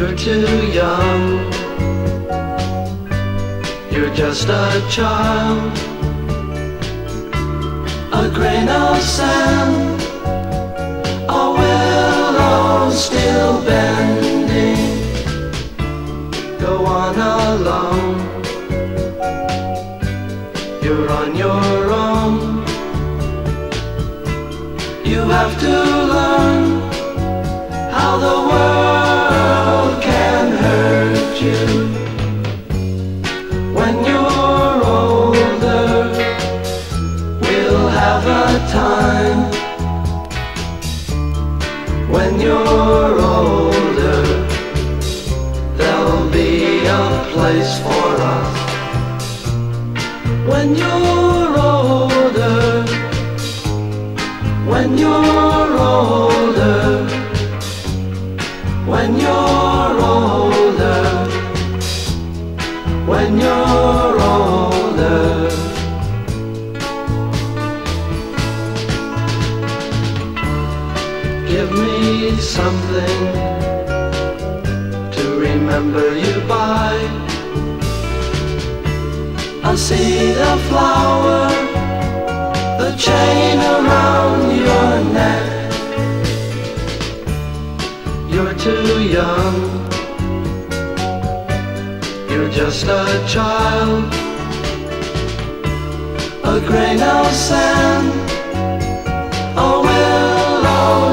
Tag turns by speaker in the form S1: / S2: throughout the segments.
S1: You're too young. You're just a child. A grain of sand. A willow still bending. Go on alone. You're on your own. You have to When you're older, there'll be a place for us. When you're older, when you're older, when you're older, when you're older. Give me something to remember you by. I see the flower, the chain around your neck. You're too young. You're just a child. A grain of sand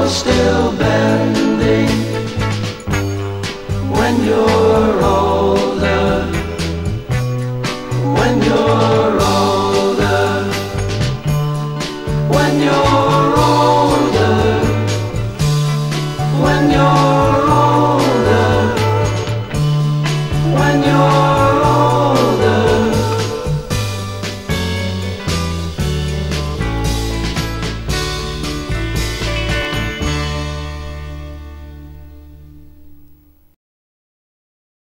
S1: still bending when you're older when you're older when you're